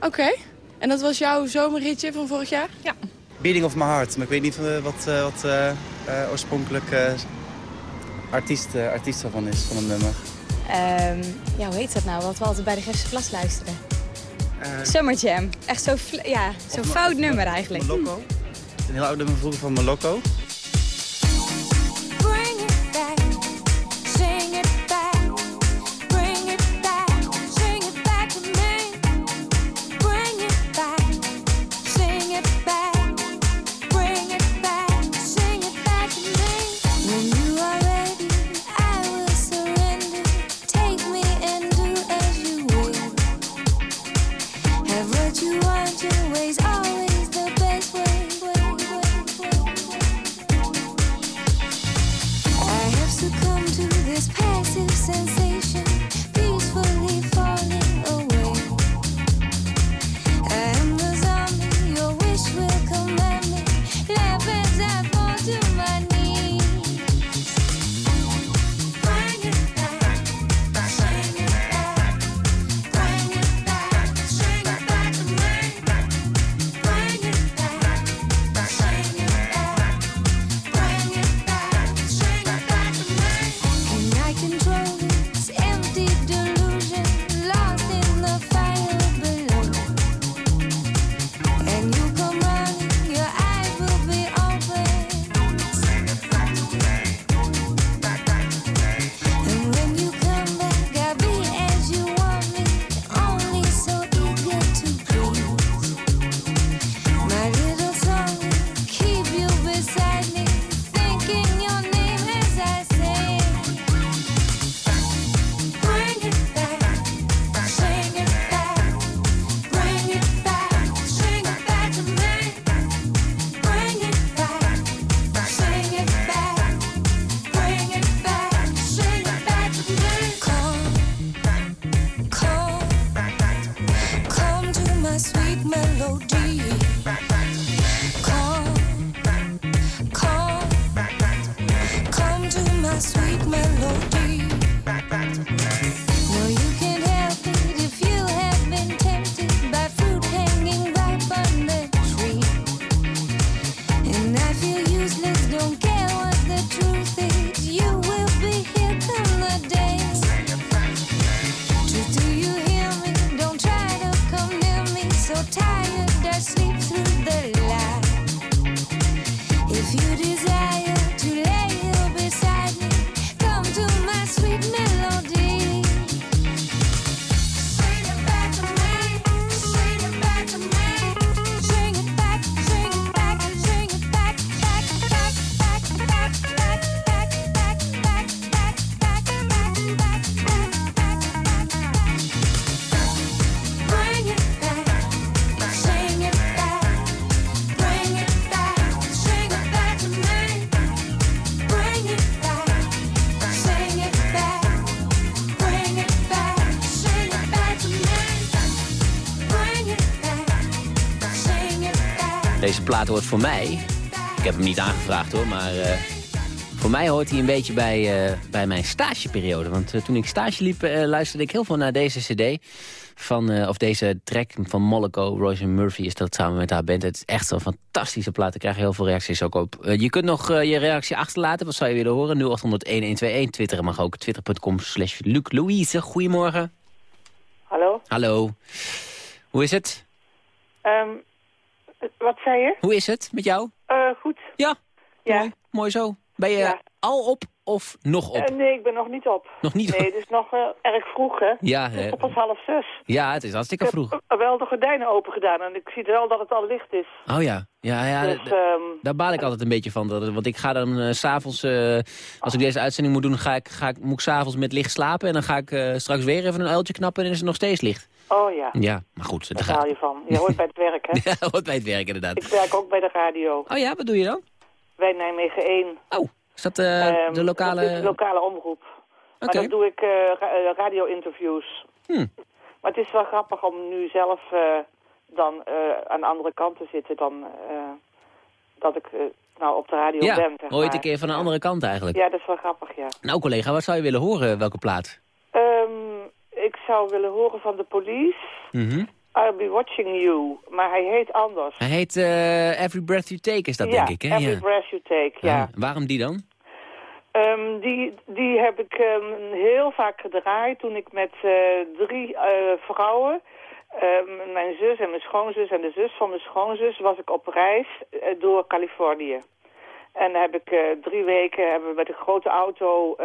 Speaker 9: Oké. En dat was jouw zomerritje van vorig jaar? Ja.
Speaker 10: Beating of My Heart, maar ik weet niet eh, wat, eh, wat eh, eh, oorspronkelijk eh, artiest, eh, artiest ervan is, van een nummer.
Speaker 11: Ehm, ja, hoe heet dat nou? Wat we altijd bij de Gerse klas luisteren.
Speaker 10: Eh,
Speaker 11: Summer Jam. Echt zo'n ja,
Speaker 10: Of-
Speaker 11: fout nummer eigenlijk.
Speaker 10: Moloko. Het is een heel oud nummer vroeger van Moloko.
Speaker 3: Deze plaat hoort voor mij... Ik heb hem niet aangevraagd hoor, maar... eh, voor mij hoort hij een beetje bij, eh, bij mijn stageperiode. Want eh, toen ik stage liep, luisterde ik heel veel naar deze cd. Van, of deze track van Moloko, Roger Murphy is dat samen met haar band. Het is echt zo'n fantastische plaat. Ik krijg heel veel reacties ook op. Je kunt nog je reactie achterlaten. Wat zou je willen horen? 0800-1121. Twitteren mag ook. Twitter.com slash Luc Louise. Goedemorgen.
Speaker 12: Hallo?
Speaker 3: Hallo. Hoe is het?
Speaker 12: Ehm, wat zei je?
Speaker 3: Hoe is het met jou?
Speaker 12: Eh, goed.
Speaker 3: Ja.
Speaker 12: Ja.
Speaker 3: Mooi, mooi zo. Ben je
Speaker 12: Ja.
Speaker 3: al op of nog op?
Speaker 12: Eh, nee, ik ben nog niet op.
Speaker 3: Nog niet
Speaker 12: Nee, het is nog eh, erg vroeg, hè?
Speaker 3: Ja, hè?
Speaker 12: pas half zes.
Speaker 3: ja, het is hartstikke vroeg.
Speaker 12: Ik heb wel de gordijnen open gedaan en ik zie wel dat het al licht is.
Speaker 3: Oh ja, ja, ja
Speaker 12: Dus, ehm,
Speaker 3: daar baal ik altijd een beetje van. Want ik ga dan s s'avonds, als ik deze uitzending moet doen, ga ik, ga ik, moet ik s'avonds met licht slapen. En dan ga ik straks weer even een uiltje knappen en dan is het nog steeds licht.
Speaker 12: Oh ja,
Speaker 3: Ja, maar goed.
Speaker 12: daar haal je van. Je hoort bij het werk, hè?
Speaker 3: Ja, hoort bij het werk inderdaad.
Speaker 12: Ik werk ook bij de radio.
Speaker 3: Oh ja, wat doe je dan?
Speaker 12: Bij Nijmegen 1.
Speaker 3: Oh, is dat eh,
Speaker 12: Ehm,
Speaker 3: de lokale...
Speaker 12: Dat is de lokale omroep. Maar
Speaker 3: Oké.
Speaker 12: dan doe ik eh, eh, radio-interviews.
Speaker 3: Hm.
Speaker 12: Maar het is wel grappig om nu zelf dan aan de andere kant te zitten dan dat ik nou op de radio
Speaker 3: Ja,
Speaker 12: ben. Zeg
Speaker 3: ooit
Speaker 12: maar.
Speaker 3: een keer van de andere kant eigenlijk.
Speaker 12: Ja, dat is wel grappig, ja.
Speaker 3: Nou collega, wat zou je willen horen? Welke plaat?
Speaker 12: Ehm, ik zou willen horen van de police.
Speaker 3: Mhm.
Speaker 12: I'll be watching you. Maar hij heet anders.
Speaker 3: Hij heet eh, Every Breath You Take is dat
Speaker 12: ja,
Speaker 3: denk ik, hè?
Speaker 12: Every
Speaker 3: ja.
Speaker 12: Breath You Take, ja.
Speaker 3: Ah, waarom die dan?
Speaker 12: Ehm, die, die heb ik ehm, heel vaak gedraaid toen ik met eh, drie eh, vrouwen, ehm, mijn zus en mijn schoonzus en de zus van mijn schoonzus, was ik op reis door Californië. En heb ik drie weken hebben we met een grote auto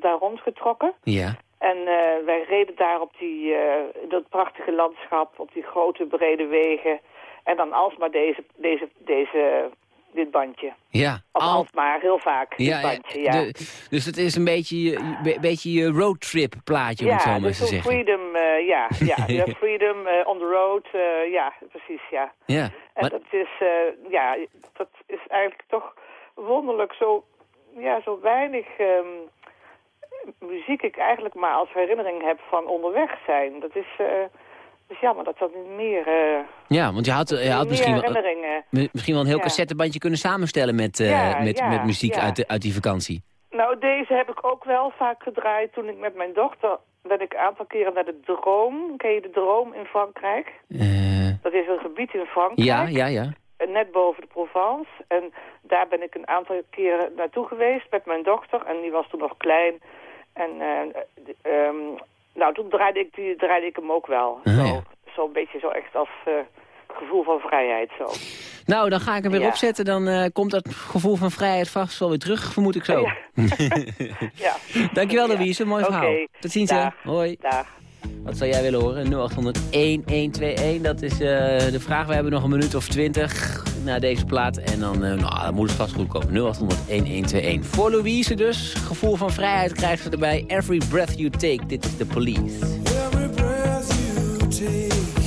Speaker 12: daar rondgetrokken.
Speaker 3: Ja.
Speaker 12: En eh, wij reden daar op die, eh, dat prachtige landschap, op die grote brede wegen. En dan alsmaar deze, deze, deze, dit bandje.
Speaker 3: Ja.
Speaker 12: Of
Speaker 3: Al-
Speaker 12: alsmaar, heel vaak, dit
Speaker 3: Ja, ja,
Speaker 12: bandje, ja.
Speaker 3: de- dus het is een beetje, je- be- beetje je roadtrip plaatje, om het zo maar
Speaker 12: dus
Speaker 3: eens te zeggen.
Speaker 12: freedom, eh, ja, ja, freedom eh, on the road, eh, ja, precies, ja.
Speaker 3: Ja,
Speaker 12: En
Speaker 3: maar,
Speaker 12: dat is, eh, ja, dat is eigenlijk toch wonderlijk zo, ja, zo weinig ehm, muziek ik eigenlijk maar als herinnering heb van onderweg zijn. Dat is, eh, dus jammer dat dat niet meer, eh
Speaker 3: ja, want je had, je had misschien, wel, misschien wel een heel
Speaker 12: Ja.
Speaker 3: cassettebandje kunnen samenstellen met, eh,
Speaker 12: Ja,
Speaker 3: met,
Speaker 12: ja,
Speaker 3: met muziek uit, de- uit die vakantie.
Speaker 12: Nou, deze heb ik ook wel vaak gedraaid toen ik met mijn dochter... ben ik een aantal keren naar de Droom. Ken je de Droom in Frankrijk?
Speaker 3: Eh,
Speaker 12: Dat is een gebied in Frankrijk.
Speaker 3: ja, ja, ja.
Speaker 12: eh, net boven de Provence. En daar ben ik een aantal keren naartoe geweest met mijn dochter. En die was toen nog klein. En eh, ehm, nou, toen draaide ik, die, draaide ik hem ook wel.
Speaker 3: Ah,
Speaker 12: zo,
Speaker 3: ja.
Speaker 12: zo een beetje zo echt als eh, gevoel van vrijheid. Zo.
Speaker 3: Nou, dan ga ik hem weer
Speaker 12: Ja.
Speaker 3: opzetten. Dan eh, komt dat gevoel van vrijheid vast wel weer terug, vermoed ik zo.
Speaker 12: Ja. ja.
Speaker 3: Dankjewel. Louise. Mooi verhaal. Tot ziens.
Speaker 12: Dag.
Speaker 3: Hoi.
Speaker 12: Dag.
Speaker 3: Wat zou jij willen horen? 0800-1121, dat is eh, de vraag. We hebben nog een minuut of twintig na deze plaat. En dan, eh, nou, moet het vast goed komen. 0800-1121. Voor Louise dus. Gevoel van vrijheid krijgt ze erbij. Every breath you take, dit is de police.
Speaker 8: Every breath you take,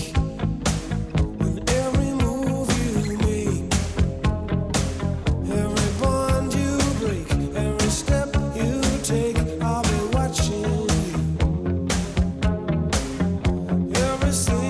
Speaker 8: Every single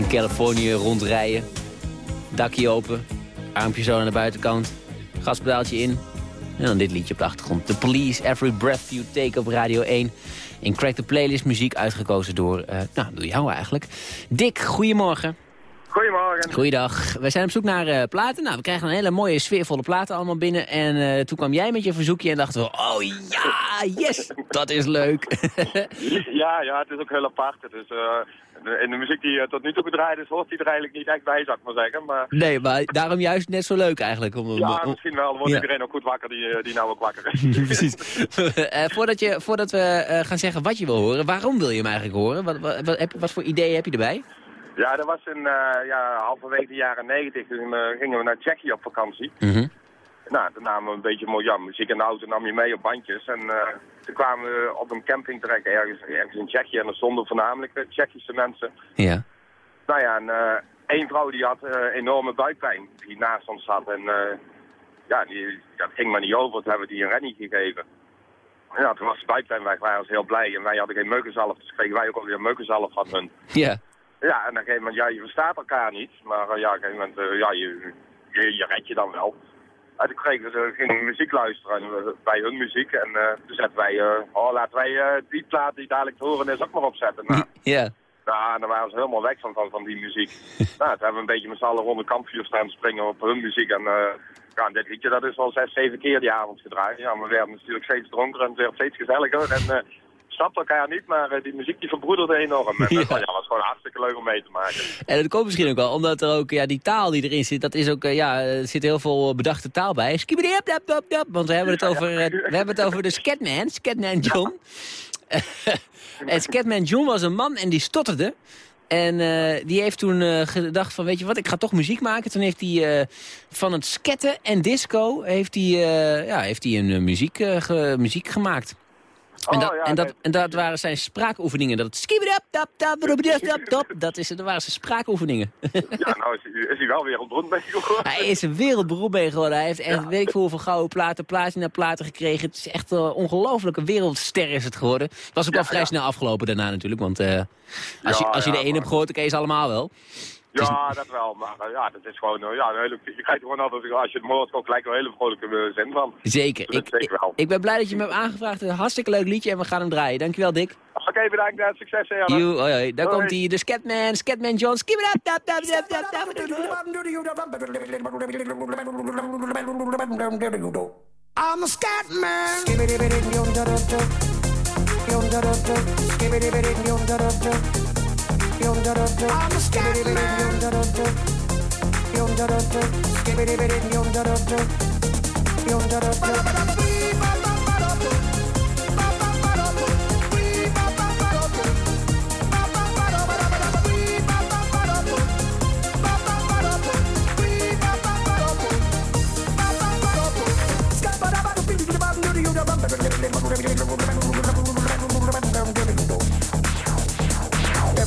Speaker 3: In Californië rondrijden. Dakje open. Armpje zo naar de buitenkant. Gaspedaaltje in. En dan dit liedje op de achtergrond. The Police, Every Breath You Take op Radio 1. In Crack the Playlist muziek uitgekozen door, eh, nou, door jou eigenlijk. Dick, goedemorgen.
Speaker 13: Goedemorgen.
Speaker 3: Goeiedag. We zijn op zoek naar eh, platen. Nou, we krijgen een hele mooie sfeervolle platen allemaal binnen. En eh, toen kwam jij met je verzoekje en dachten we... Oh ja, yes, dat is leuk.
Speaker 13: Ja, ja, het is ook heel apart. Eh, de- in de muziek die eh, tot nu toe gedraaid is, hoort hij er eigenlijk niet echt bij, zou ik maar zeggen. Maar
Speaker 3: nee, maar daarom juist net zo leuk eigenlijk. Om,
Speaker 13: ja,
Speaker 3: om-
Speaker 13: misschien wel. Dan wordt
Speaker 3: Ja.
Speaker 13: iedereen ook goed wakker die, eh, die nou ook wakker is.
Speaker 3: Precies. Voordat, je, voordat we gaan zeggen wat je wil horen, waarom wil je hem eigenlijk horen? Wat, wat, wat, heb, wat voor ideeën heb je erbij?
Speaker 13: Ja, dat was in ja, halverwege de jaren negentig. Toen gingen we naar Tsjechië op vakantie. Nou, toen namen we een beetje mooi, ja, muziek in de auto nam je mee op bandjes. En eh, toen kwamen we op een camping terecht ergens, ergens in Tsjechië. En er stonden voornamelijk eh, Tsjechische mensen.
Speaker 3: Ja.
Speaker 13: Nou ja, en eh, één vrouw die had eh, enorme buikpijn die naast ons zat. En ja, die, dat ging maar niet over. Toen hebben we die een rennie gegeven. Ja, toen was de buikpijn weg. Wij waren heel blij. En wij hadden geen meukenzalf. Dus kregen wij ook alweer meukenzalf van hun.
Speaker 3: Ja.
Speaker 13: Ja, en op een gegeven moment, ja, je verstaat elkaar niet. Maar ja, op een gegeven moment, ja, je, je, je redt je dan wel. En toen kregen we, gingen we muziek luisteren en, eh, bij hun muziek. En eh, toen zetten wij, eh, oh, laten wij eh, die plaat die dadelijk te horen is ook maar opzetten. Nou,
Speaker 3: Ja.
Speaker 13: ja, en dan waren ze helemaal weg van, van, van die muziek. nou, toen hebben we een beetje met z'n allen rond de kampvuur staan springen op hun muziek. En uh, ja, dit liedje dat is al zes, zeven keer die avond gedraaid. Ja, maar we werden natuurlijk steeds dronker en het werd steeds gezelliger. En uh, snapte elkaar niet, maar uh, die muziek die verbroederde enorm. En
Speaker 3: Ja.
Speaker 13: ja. ja, was gewoon hartstikke leuk om mee te maken.
Speaker 3: En dat komt misschien ook wel, omdat er ook, ja, die taal die erin zit, dat is ook, eh, ja, er zit heel veel bedachte taal bij. Want we hebben het over, eh, we hebben het over de Scatman, Scatman John. en Scatman John was een man en die stotterde. En eh, die heeft toen eh, gedacht van, weet je wat, ik ga toch muziek maken. Toen heeft hij eh, van het sketten en disco heeft hij, eh, ja, heeft hij een eh, muziek, eh, ge- muziek gemaakt. En,
Speaker 13: Oh,
Speaker 3: dat,
Speaker 13: ja,
Speaker 3: en, dat, en dat waren zijn spraakoefeningen. Dat skibidap-dap-dap-dap-dap-dap, dat, is, dat waren zijn spraakoefeningen.
Speaker 13: ja, nou is, hij- is hij wel weer ontbroed mee geworden.
Speaker 3: Hij is een wereldberoep mee geworden. Hij heeft echt weet ik veel hoeveel gouden platen, platina platen gekregen. Het is echt een ongelofelijke wereldster is het geworden. Het was ook wel vrij snel afgelopen daarna natuurlijk. Want eh, als, je,
Speaker 13: Ja,
Speaker 3: als je
Speaker 13: ja,
Speaker 3: de één hebt gehoord, dan ken je ze allemaal wel.
Speaker 13: Ja, dat wel. Maar eh, ja, dat is gewoon, eh, ja, een hele, je krijgt er gewoon altijd, als je het hoort, ook gelijk een hele vrolijke eh, zin van.
Speaker 3: Zeker. Ik,
Speaker 13: zeker wel.
Speaker 3: ik ben blij dat je me hebt aangevraagd. Een hartstikke leuk liedje en we gaan hem draaien. Dankjewel, Dick.
Speaker 13: Oké, bedankt. eh, Succes, hè, Janne.
Speaker 3: Joe, hoi, hoi. Daar
Speaker 13: Hoi.
Speaker 3: komt hij, de Scatman, Scatman John.
Speaker 8: I'm a scat man. I'm a scat man.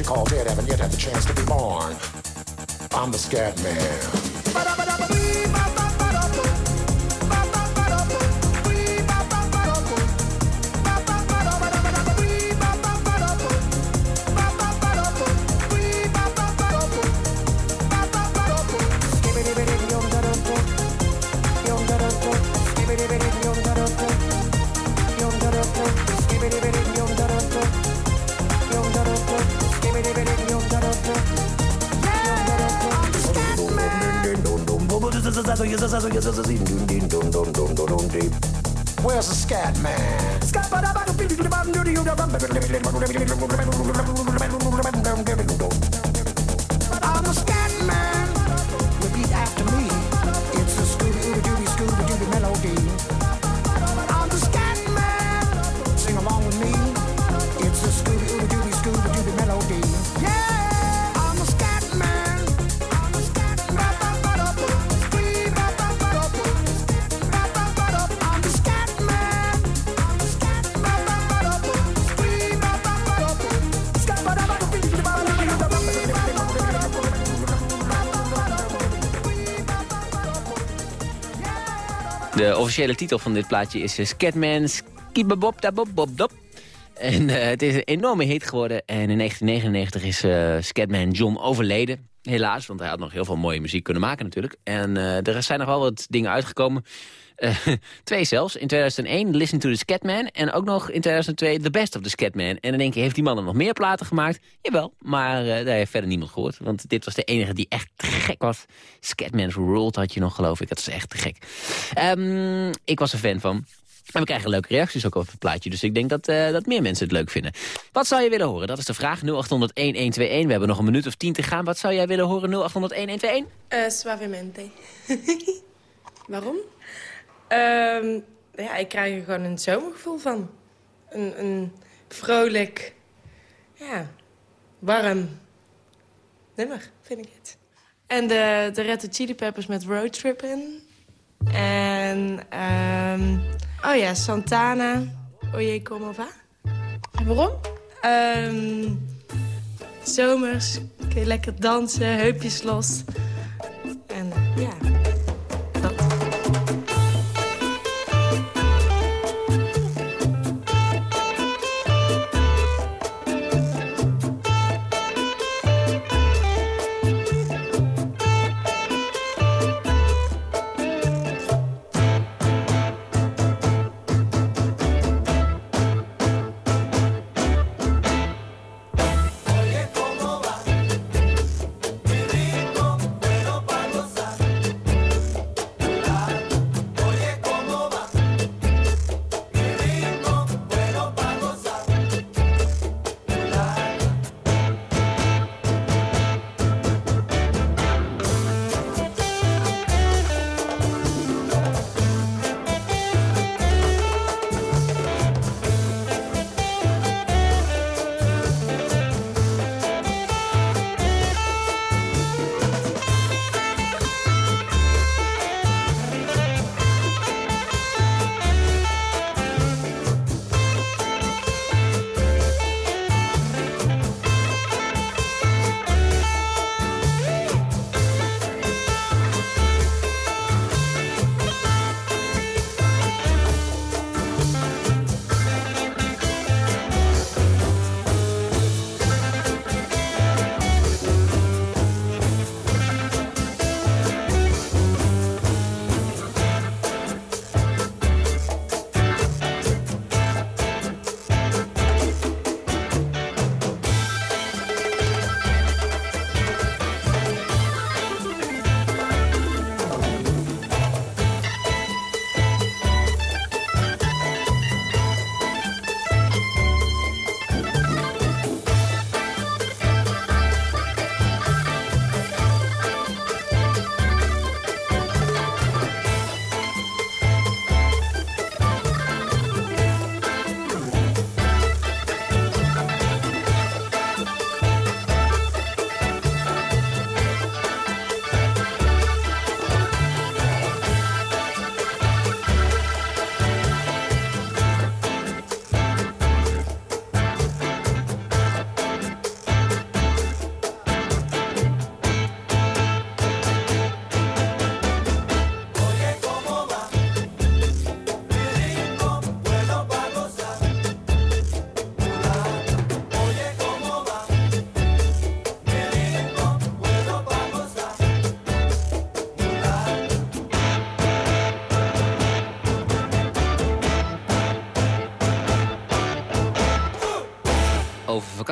Speaker 14: You call dead haven't yet had the chance to be born. I'm the scat man.
Speaker 3: De officiële titel van dit plaatje is Scatman Skibabob da Bob. En eh, het is een enorme hit geworden. En in 1999 is eh, Scatman John overleden. Helaas, want hij had nog heel veel mooie muziek kunnen maken natuurlijk. En eh, er zijn nog wel wat dingen uitgekomen. Twee zelfs. In 2001 Listen to the Scatman. En ook nog in 2002 The Best of the Scatman. En dan denk je, heeft die man er nog meer platen gemaakt? Jawel, maar eh, daar heeft verder niemand gehoord. Want dit was de enige die echt gek was. Scatman's World had je nog, geloof ik. Dat is echt te gek. Ehm, ik was er fan van. En we krijgen leuke reacties ook op het plaatje. Dus ik denk dat, eh, dat meer mensen het leuk vinden. Wat zou je willen horen? Dat is de vraag. 0800-1121. We hebben nog een minuut of tien te gaan. Wat zou jij willen horen? 0800-1121?
Speaker 9: Eh, suavemente. Waarom? Ehm, ja, ik krijg er gewoon een zomergevoel van. Een, een vrolijk, ja, warm nummer, vind ik het. En de, de Red Hot Chili Peppers met Road Trippin'. En, ehm, oh ja, Santana, Oye Como Va. En waarom? Ehm, zomers, kun je lekker dansen, heupjes los. En ja,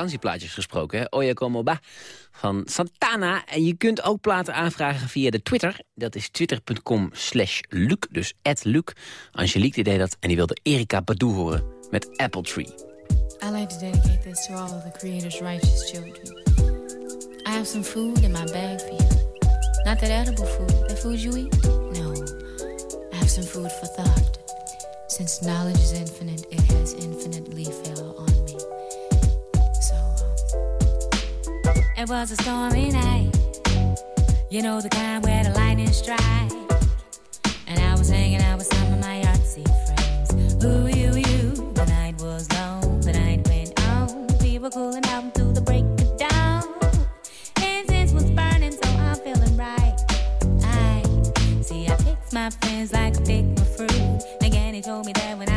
Speaker 3: vakantieplaatjes gesproken. Hè? Oya Como Ba van Santana. En je kunt ook platen aanvragen via de Twitter. Dat is twitter.com slash Luc, dus Luc. Angelique die deed dat en die wilde Erika Badu horen met Apple Tree.
Speaker 15: I like to dedicate this to all of the Creator's righteous children. I have some food in my bag for you. Not that edible food, that food you eat. No, I have some food for thought. Since knowledge is infinite, it has infinitely fell it was a stormy night. You know the kind where the lightning strikes. And I was hanging out with some of my artsy friends. Ooh, you, you. The night was long, the night went on. We were cooling out through the break of dawn. Incense was burning, so I'm feeling right. I see, I picked my friends like I pick my fruit. Again, he told me that when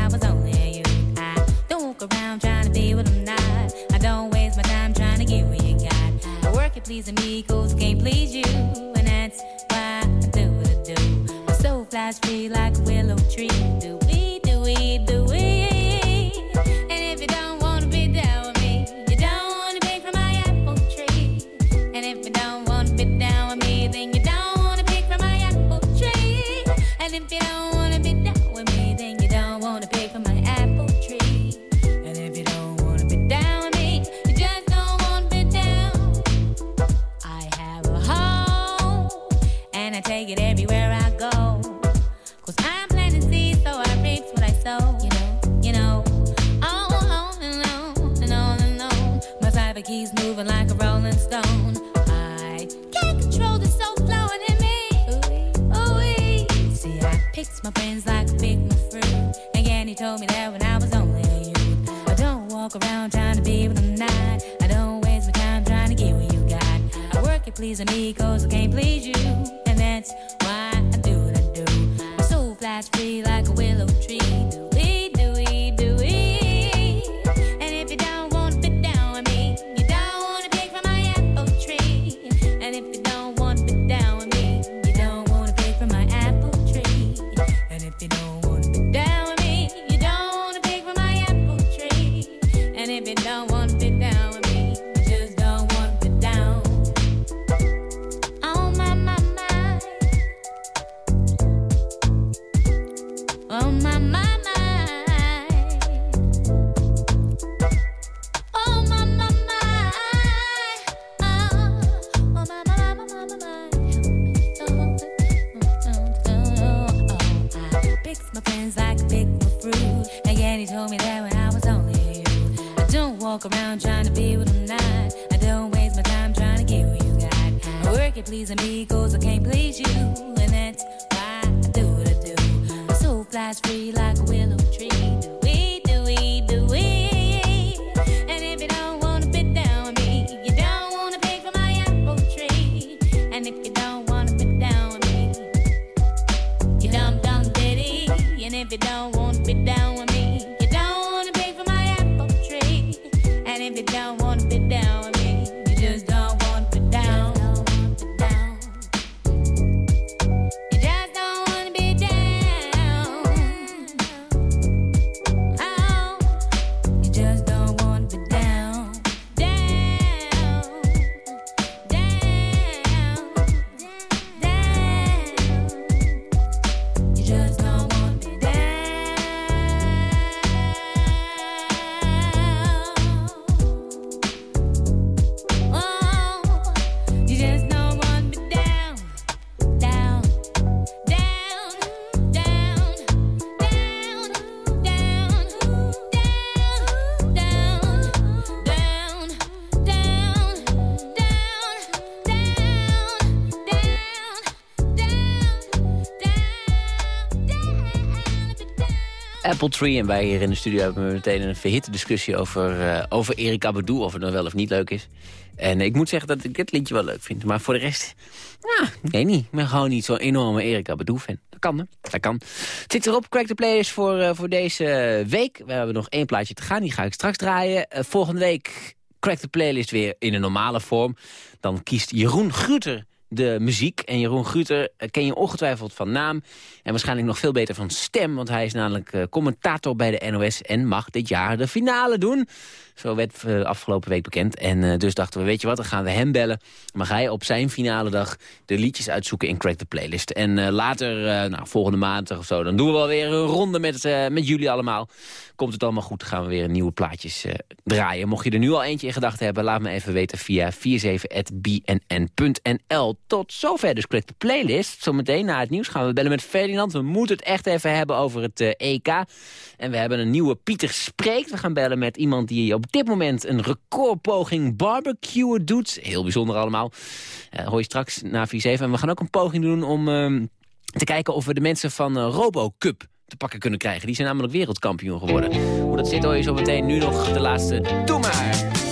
Speaker 15: please amigos, can't please you. And that's why I do what I do. I'm so flash free like a willow tree. Do Tree
Speaker 3: en wij hier in de studio hebben meteen een verhitte discussie over, eh over Erik Abadou, of het nou wel of niet leuk is. En ik moet zeggen dat ik het liedje wel leuk vind. Maar voor de rest, ik weet niet. Ik ben gewoon niet zo'n enorme Erik Abadou-fan. Dat kan, hè? Dat kan. Het zit erop, Crack the Players voor, eh, voor deze week. We hebben nog één plaatje te gaan, die ga ik straks draaien. Eh, volgende week Crack the Playlist weer in een normale vorm. Dan kiest Jeroen Gruter de muziek. En Jeroen Gruter eh, ken je ongetwijfeld van naam. En waarschijnlijk nog veel beter van stem. Want hij is namelijk eh, commentator bij de NOS en mag dit jaar de finale doen. Zo werd eh, afgelopen week bekend. En eh, dus dachten we, weet je wat, dan gaan we hem bellen. Ga je op zijn finale dag de liedjes uitzoeken in Crack the Playlist. En eh, later, nou, volgende maand of zo, dan doen we wel weer een ronde met, met jullie allemaal. Komt het allemaal goed, dan gaan we weer nieuwe plaatjes draaien. Mocht je er nu al eentje in gedachten hebben, laat me even weten via 47.bnn.nl. Tot zover dus Crack the Playlist. Zometeen na het nieuws gaan we bellen met Ferdinand. We moeten het echt even hebben over het EK. En we hebben een nieuwe Pieter Spreekt. We gaan bellen met iemand die op dit moment een recordpoging barbecuen doet. Heel bijzonder allemaal. Eh hoor je straks na 4-7. En we gaan ook een poging doen om ehm, te kijken of we de mensen van eh, RoboCup te pakken kunnen krijgen. Die zijn namelijk wereldkampioen geworden. Hoe dat zit hoor je zo meteen. Nu nog de laatste. Doe maar!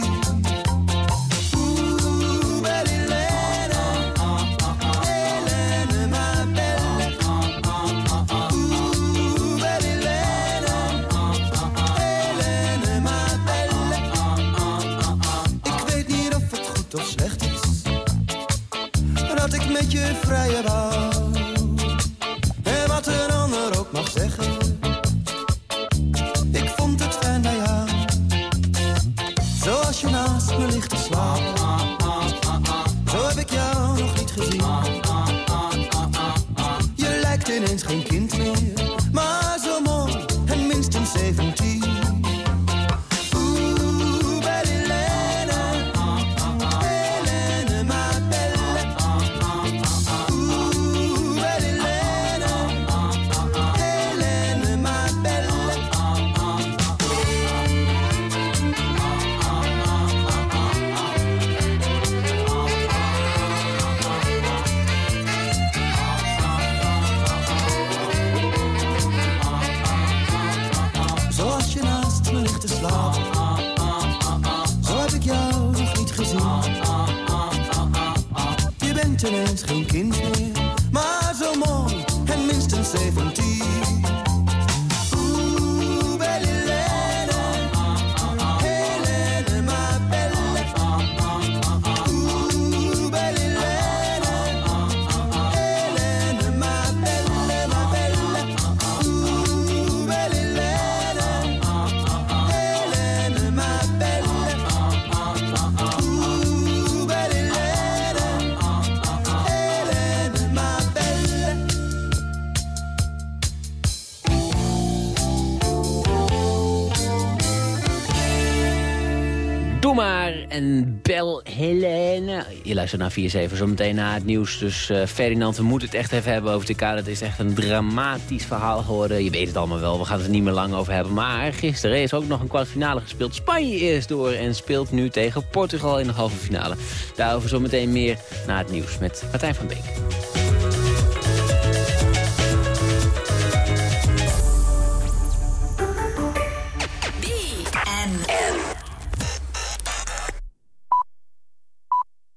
Speaker 3: Je luistert naar 4-7, zometeen na het nieuws. Dus eh, Ferdinand, we moeten het echt even hebben over TK. Het is echt een dramatisch verhaal geworden. Je weet het allemaal wel, we gaan het er niet meer lang over hebben. Maar gisteren is ook nog een kwartfinale gespeeld. Spanje is door en speelt nu tegen Portugal in de halve finale. Daarover zometeen meer na het nieuws met Martijn van Beek.